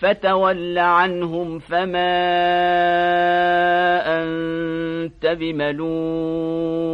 فتول عنهم فما أنت بملوم.